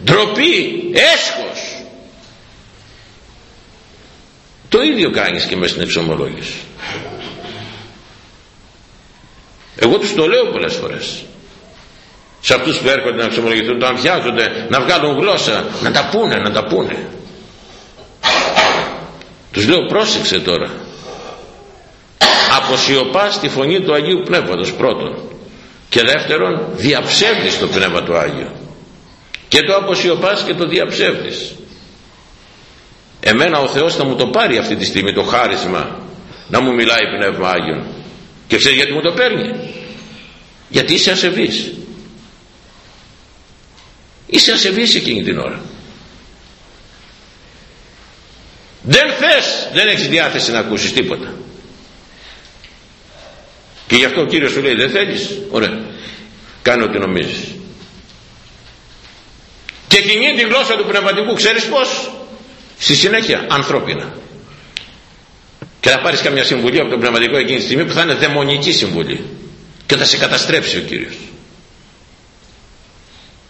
ντροπή. Έσχος. Το ίδιο κάνεις και μέσα στην εξομολόγηση. Εγώ τους το λέω πολλές φορές σε αυτούς που έρχονται να ξεμολογηθούν να βιάζονται να βγάλουν γλώσσα να τα πούνε να τα πούνε. Τους λέω πρόσεξε τώρα. Αποσιωπάς τη φωνή του Αγίου Πνεύματος πρώτον. Και δεύτερον διαψεύδεις το Πνεύμα του Άγιο και το αποσιωπάς και το διαψεύδεις. Εμένα ο Θεός θα μου το πάρει αυτή τη στιγμή το χάρισμα να μου μιλάει Πνεύμα Άγιον. Και ξέρεις γιατί μου το παίρνει; Γιατί είσαι ασεβής είσαι ασεβής εκείνη την ώρα. Δεν θες δεν έχεις διάθεση να ακούσεις τίποτα. Και γι' αυτό ο Κύριος σου λέει δεν θέλεις ωραία. Κάνε ό,τι νομίζεις. Και κινεί τη γλώσσα του πνευματικού ξέρεις πως στη συνέχεια ανθρώπινα. Και θα πάρεις καμιά συμβουλή από τον πνευματικό εκείνη τη στιγμή που θα είναι δαιμονική συμβουλή. Και θα σε καταστρέψει ο Κύριος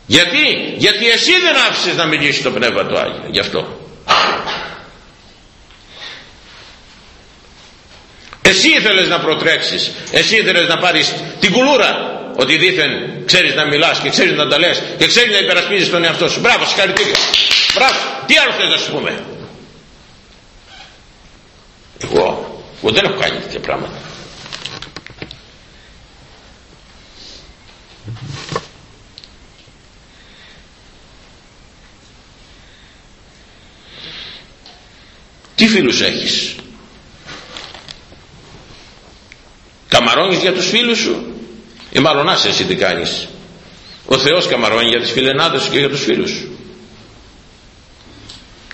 γιατί, γιατί εσύ δεν άφησες να μιλήσεις το Πνεύμα του Άγιο γι' αυτό. Εσύ ήθελες να προτρέξεις εσύ ήθελες να πάρεις την κουλούρα ότι δήθεν ξέρεις να μιλάς και ξέρεις να τα λες και ξέρεις να υπερασπίζεις τον εαυτό σου. Μπράβο συγχαρητήρια. Μπράβο. Τι άλλο θες να σου πούμε; Εγώ, εγώ δεν έχω κάνει τέτοια πράγματα τι φίλους έχεις; Καμαρώνεις για τους φίλους σου; Ή μάλλον άσε εσύ τι κάνεις. Ο Θεός καμαρώνει για τις φιλενάδες σου και για τους φίλους σου.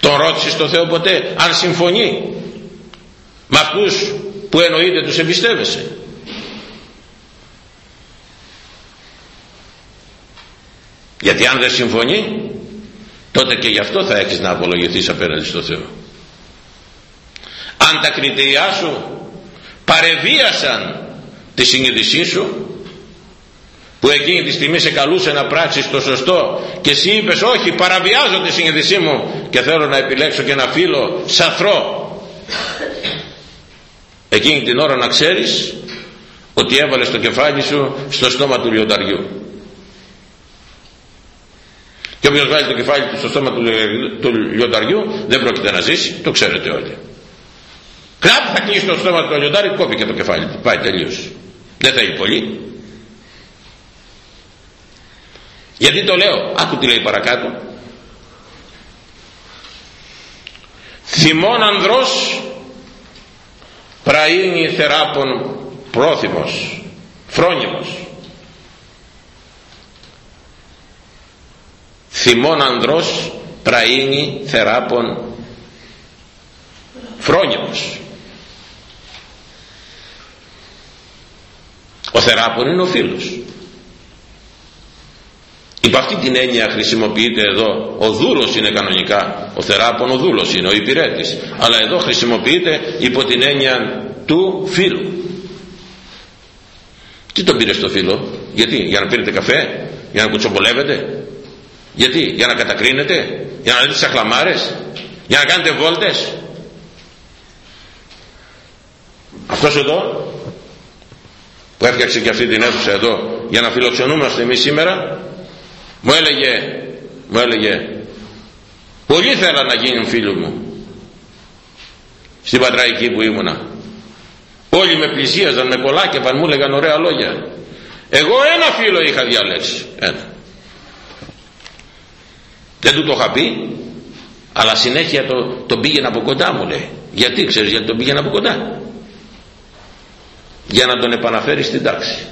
Τον ρώτησες τον Θεό ποτέ αν συμφωνεί; Με αυτούς που εννοείται τους εμπιστεύεσαι; Γιατί αν δεν συμφωνεί τότε και γι' αυτό θα έχεις να απολογηθείς απέναντι στο Θεό αν τα κριτήριά σου παρεβίασαν τη συνείδησή σου που εκείνη τη στιγμή σε καλούσε να πράξεις το σωστό και εσύ είπες όχι παραβιάζω τη συνείδησή μου και θέλω να επιλέξω και ένα φίλο σαθρό εκείνη την ώρα να ξέρεις ότι έβαλες το κεφάλι σου στο στόμα του λιονταριού. Και όποιος βάζει το κεφάλι του στο στόμα του λιονταριού δεν πρόκειται να ζήσει το ξέρετε όλοι Κράπ θα κλείσει το στόμα του λιοντάρι κόβει και το κεφάλι του. Πάει τελείως. Δεν θα πολύ. Γιατί το λέω άκου τι λέει παρακάτω. Θυμών ανδρός πραΐνι θεράπων πρόθυμος φρόνιμος. Θυμών ανδρός πραΐνι θεράπων φρόνιμος ο θεράπων είναι ο φίλος. Υπ' αυτή την έννοια χρησιμοποιείται εδώ ο δούλος είναι κανονικά ο θεράπων ο δούλος είναι ο υπηρέτης. Αλλά εδώ χρησιμοποιείται υπό την έννοια του φίλου. Τι τον πήρε στο φίλο γιατί για να πήρετε καφέ για να κουτσομπολεύετε γιατί για να κατακρίνετε για να λέτε τις αχλαμάρες για να κάνετε βόλτες. Αυτός εδώ που έφτιαξε και αυτή την αίθουσα εδώ για να φιλοξενούμαστε εμείς σήμερα. Μου έλεγε μου έλεγε πολύ θέλω να γίνουν φίλοι μου στην Πατραϊκή που ήμουνα. Όλοι με πλησίαζαν με κολάκευαν μου έλεγαν ωραία λόγια. Εγώ ένα φίλο είχα διαλέξει ένα. Δεν του το είχα πει αλλά συνέχεια το, τον πήγαινε από κοντά μου λέει. Γιατί ξέρεις γιατί τον πήγαινε από κοντά για να τον επαναφέρει στην τάξη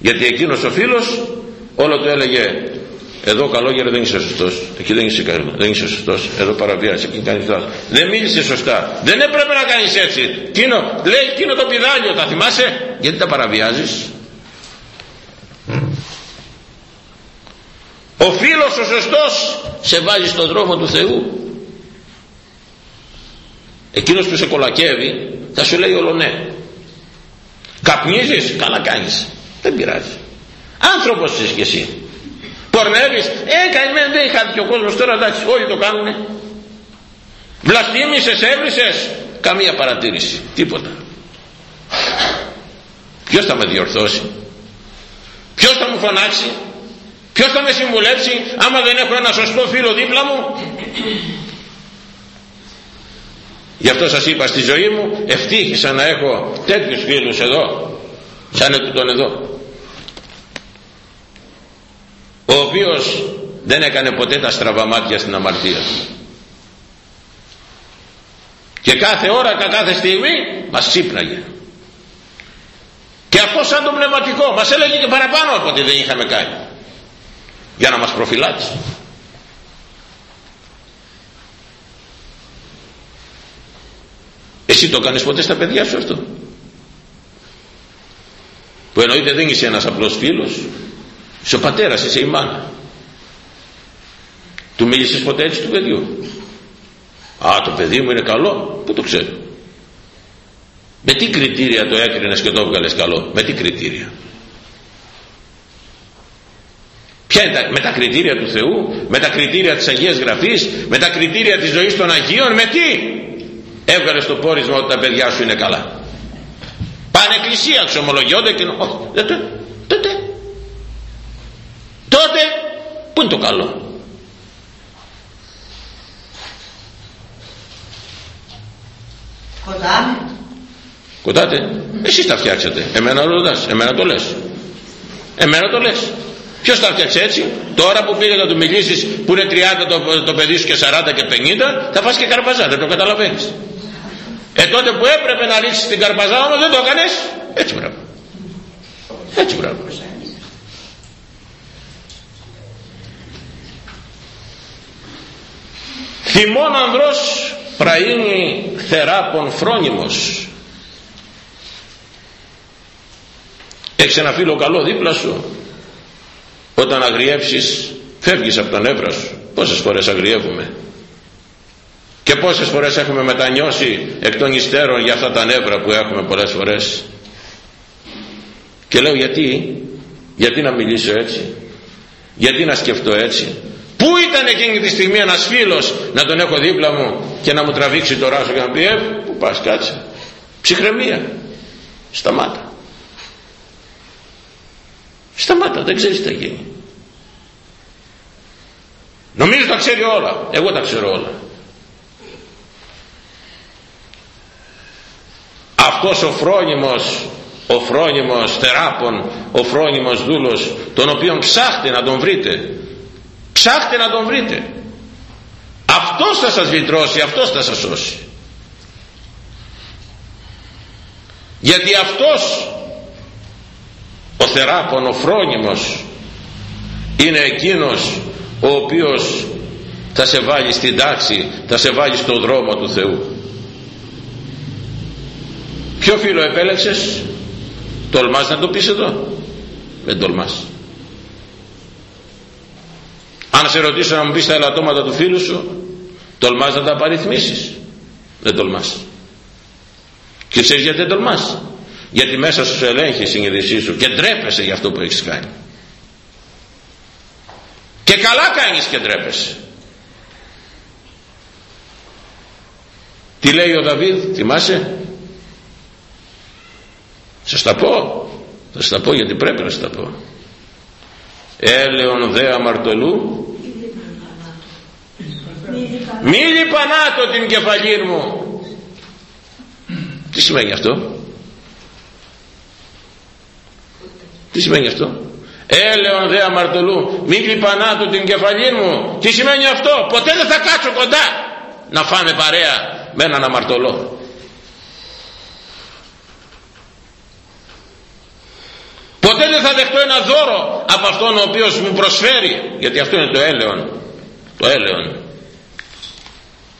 γιατί εκείνος ο φίλος όλο το έλεγε εδώ καλόγερε δεν είσαι σωστός. Εκεί δεν είσαι καλό. Δεν είσαι σωστός. Εδώ παραβιάζει. Εκεί κάνεις λάθος. Δεν μίλησες σωστά. Δεν έπρεπε να κάνεις έτσι. Κίνο, λέει εκείνο το πιδάλιο. Τα θυμάσαι; Γιατί τα παραβιάζεις. Ο φίλος ο σωστός σε βάζει στον δρόμο του Θεού. Εκείνος που σε κολακεύει θα σου λέει όλο ναι. Καπνίζεις, καλά κάνεις. Δεν πειράζει. Άνθρωπος είσαι κι εσύ. Πορνεύεις. Ε καημένο δεν είχα και ο κόσμος τώρα εντάξει όλοι το κάνουνε. Βλαστήμησες έβρισες. Καμία παρατήρηση τίποτα. Ποιος θα με διορθώσει; Ποιος θα μου φωνάξει; Ποιος θα με συμβουλέψει άμα δεν έχω ένα σωστό φίλο δίπλα μου; Γι' αυτό σας είπα στη ζωή μου ευτύχησα να έχω τέτοιους φίλους εδώ σαν τον εδώ. Ο οποίος δεν έκανε ποτέ τα στραβά μάτια στην αμαρτία του. Και κάθε ώρα και κάθε στιγμή μας ξύπναγε. Και αυτό σαν το πνευματικό μας έλεγε και παραπάνω από ό,τι δεν είχαμε κάνει. Για να μας προφυλάξει εσύ το κάνεις ποτέ στα παιδιά σου αυτό; Που εννοείται δεν είσαι ένας απλός φίλος. Είσαι ο πατέρας, είσαι η μάνα. Του μίλησες ποτέ έτσι του παιδιού; Α το παιδί μου είναι καλό. Που το ξέρω; Με τι κριτήρια το έκρινες και το έβγαλες καλό; Με τι κριτήρια; Ποια είναι τα, με τα κριτήρια του Θεού, με τα κριτήρια της Αγίας Γραφής, με τα κριτήρια της ζωής των Αγίων, με τι; Έβγαλες το πόρισμα ότι τα παιδιά σου είναι καλά. Πάνε εκκλησία, ξομολογιόνται και... Όχι, τότε, τότε, τότε, πού είναι το καλό. Κοντάμε. Κοντάτε. Εσείς τα φτιάξατε. Εμένα ρωτάς. Εμένα το λες. Εμένα το λες. Ποιος τα φτιάξε έτσι; Τώρα που πήγες να του μιλήσεις που είναι 30 το, το παιδί σου και 40 και 50 θα φας και καρπαζά. Δεν το καταλαβαίνεις. Ε τότε που έπρεπε να ρίξεις την καρπαζά όμως δεν το έκανες. Έτσι μπράβο. Έτσι μπράβο. Θυμών ανδρός πραΐνει θεράπων φρόνιμος έχεις ένα φίλο καλό δίπλα σου όταν αγριεύσεις φεύγεις από τον έβρα σου πόσες φορές αγριεύουμε και πόσες φορές έχουμε μετανιώσει εκ των υστέρων για αυτά τα νεύρα που έχουμε πολλές φορές. Και λέω γιατί; Γιατί να μιλήσω έτσι; Γιατί να σκεφτώ έτσι; Πού ήταν εκείνη τη στιγμή ένας φίλος να τον έχω δίπλα μου και να μου τραβήξει το ράσο και να πει ε, πού πας κάτσε ψυχραιμία. Σταμάτα. Σταμάτα δεν ξέρεις τι θα γίνει. Νομίζω τα ξέρει όλα. Εγώ τα ξέρω όλα αυτός ο φρόνιμος ο φρόνιμος θεράπων ο φρόνιμος δούλος τον οποίον ψάχτε να τον βρείτε. Ψάχτε να τον βρείτε. Αυτός θα σας βιτρώσει αυτός θα σας σώσει. Γιατί αυτός ο θεράπων ο φρόνιμος είναι εκείνος ο οποίος θα σε βάλει στην τάξη θα σε βάλει στον δρόμο του Θεού ποιο φίλο επέλεξες; Τολμάς να το πεις εδώ; Δεν τολμάς. Αν σε ρωτήσω να μου πεις τα ελαττώματα του φίλου σου τολμάς να τα απαριθμίσεις. Δεν τολμάς. Και ξέρεις γιατί δεν τολμάς; Γιατί μέσα σου ελέγχει η συνειδησή σου και ντρέπεσαι για αυτό που έχεις κάνει. Και καλά κάνεις και ντρέπεσαι. Τι λέει ο Δαβίδ θυμάσαι; Σας τα πω. Θα σας τα πω γιατί πρέπει να σας τα πω. Έλεον δε αμαρτωλού. Μη λιπανάτω την κεφαλή μου. Τι σημαίνει αυτό; Τι σημαίνει αυτό; Έλεον δε αμαρτωλού. Μη λιπανάτω την κεφαλή μου. Τι σημαίνει αυτό; Ποτέ δεν θα κάτσω κοντά να φάμε παρέα με έναν αμαρτωλό ποτέ δεν θα δεχτώ ένα δώρο από αυτόν ο οποίος μου προσφέρει. Γιατί αυτό είναι το έλεον. Το έλεον.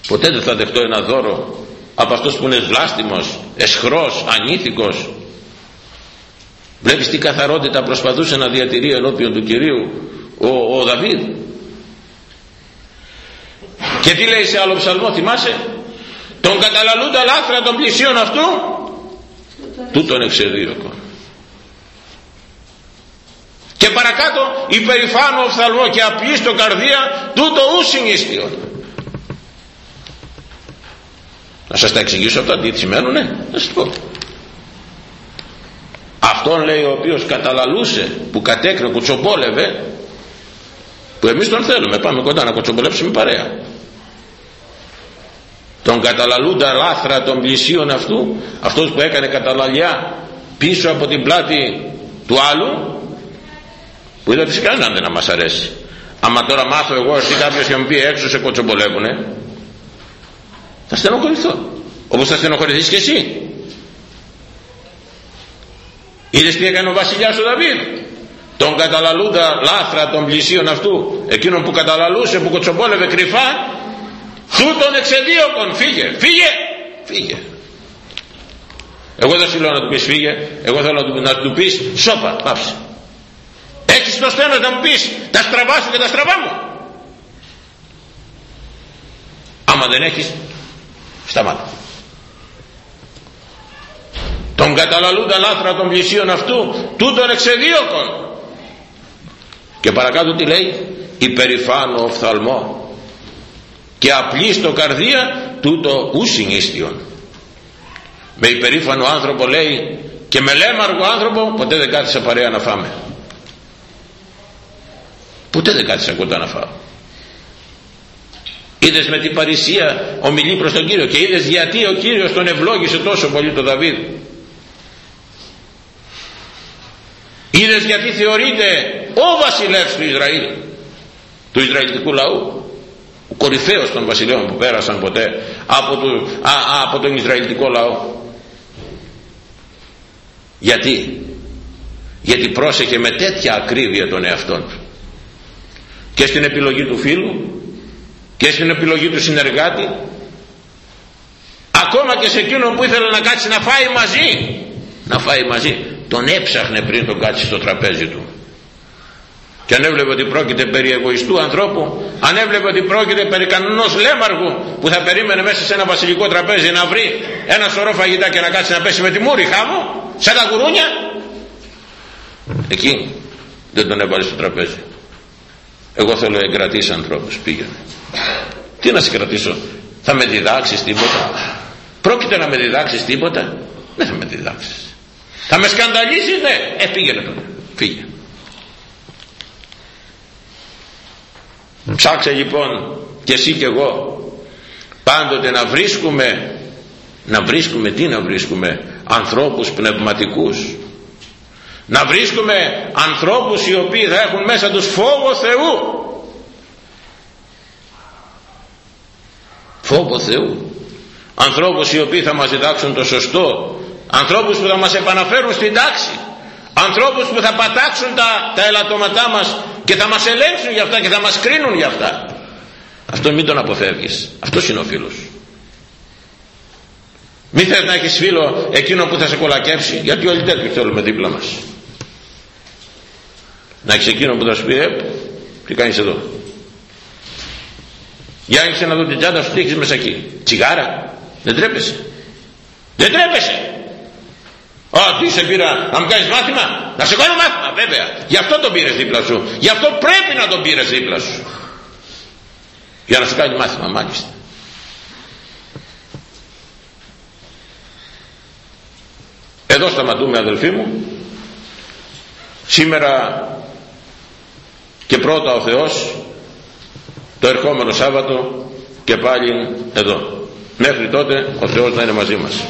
Ποτέ δεν θα δεχτώ ένα δώρο από αυτός που είναι βλάστημος εσχρός, ανήθικος. Βλέπεις τι καθαρότητα προσπαθούσε να διατηρεί ενώπιον του Κυρίου ο, ο Δαβίδ. Και τι λέει σε άλλο ψαλμό θυμάσαι; Τον καταλαλούντα λάθρα των πλησίων αυτού; Τούτον εξεδίωκον και παρακάτω υπερηφάνω οφθαλμός και απλή στο καρδία τούτο ου συνίστιο να σας τα εξηγήσω αυτά τι σημαίνουνε να σας πω. Αυτόν λέει ο οποίος καταλαλούσε που κατέκρε κουτσομπόλευε που εμείς τον θέλουμε πάμε κοντά να κοτσομπολέψουμε παρέα. Τον καταλαλούντα λάθρα των πλησίων αυτού αυτός που έκανε καταλαλιά πίσω από την πλάτη του άλλου που είδα φυσικά δεν να μας αρέσει. Άμα τώρα μάθω εγώ ότι κάποιος και μου πει έξω σε κοτσομπολεύουνε θα στενοχωρηθώ. Όπως θα στενοχωρηθείς και εσύ. Είδες τι έκανε ο βασιλιάς ο Δαβίδ; Τον καταλαλούντα λάθρα των πλησίων αυτού εκείνον που καταλαλούσε που κοτσοπόλευε κρυφά τούτον εξεδίωκον. Φύγε φύγε φύγε εγώ δεν σου λέω να του πεις φύγε εγώ θέλω να του, να του πεις σώπα πάψε έχεις το στένος να μου πεις τα στραβάς σου και τα στραβά μου άμα δεν έχεις σταμάτα. Τον καταλαλούντα λάθρα των πλησίων αυτού τούτον εξεδίωκον. Και παρακάτω τι λέει υπερηφάνω οφθαλμό και απλή στο καρδία τούτο ου συνίστιον με υπερήφανο άνθρωπο λέει και με λέμαργο άνθρωπο ποτέ δεν κάθισα παρέα να φάμε ποτέ δεν κάθισα κοντά να φάω. Είδες με την παρησία ομιλεί προς τον Κύριο και είδες γιατί ο Κύριος τον ευλόγησε τόσο πολύ τον Δαβίδ. Είδες γιατί θεωρείται ο βασιλεύς του Ισραήλ του Ισραηλιτικού λαού ο κορυφαίος των βασιλέων που πέρασαν ποτέ από, το, από τον Ισραηλιτικό λαό. Γιατί; Γιατί πρόσεχε με τέτοια ακρίβεια τον εαυτό του και στην επιλογή του φίλου και στην επιλογή του συνεργάτη ακόμα και σε εκείνον που ήθελε να κάτσει να φάει μαζί. Να φάει μαζί. Τον έψαχνε πριν τον κάτσει στο τραπέζι του. Και αν έβλεπε ότι πρόκειται περί εγωιστού ανθρώπου αν έβλεπε ότι πρόκειται περί κανονός λέμαργου που θα περίμενε μέσα σε ένα βασιλικό τραπέζι να βρει ένα σωρό φαγητά και να κάτσει να πέσει με τη μούρη χάμω σαν τα γουρούνια. Εκεί δεν τον έβαλε στο τραπέζι εγώ θέλω εγκρατήσει ανθρώπους πήγαινε. Τι να σε κρατήσω θα με διδάξεις τίποτα; Πρόκειται να με διδάξεις τίποτα; Δεν θα με διδάξεις. Θα με σκανταλίσεις ναι. Ε πήγαινε τότε φύγε ψάξε λοιπόν και εσύ και εγώ πάντοτε να βρίσκουμε να βρίσκουμε τι να βρίσκουμε ανθρώπους πνευματικούς να βρίσκουμε ανθρώπους οι οποίοι θα έχουν μέσα τους φόβο Θεού. Φόβο Θεού. Ανθρώπους οι οποίοι θα μας διδάξουν το σωστό. Ανθρώπους που θα μας επαναφέρουν στην τάξη. Ανθρώπους που θα πατάξουν τα, τα ελαττώματά μας και θα μας ελέγξουν για αυτά και θα μας κρίνουν για αυτά. Αυτό μην τον αποφεύγεις. Αυτός είναι ο φίλος. Μην θες να έχεις φίλο εκείνο που θα σε κολακεύσει γιατί όλοι τέτοιοι θέλουμε δίπλα μας να έχεις εκείνο που θα σου πει ε, τι κάνεις εδώ; Για άνοιξε να δω την τσάντα σου τι έχεις μέσα εκεί τσιγάρα δεν τρέπεσαι δεν τρέπεσαι Α, τι σε πήρα, να μου κάνεις μάθημα, να σε κάνω μάθημα, βέβαια. Γι' αυτό τον πήρες δίπλα σου. Γι' αυτό πρέπει να τον πήρες δίπλα σου. Για να σου κάνει μάθημα, μάλιστα. Εδώ σταματούμε αδελφοί μου. Σήμερα και πρώτα ο Θεός το ερχόμενο Σάββατο και πάλι εδώ. Μέχρι τότε ο Θεός να είναι μαζί μας.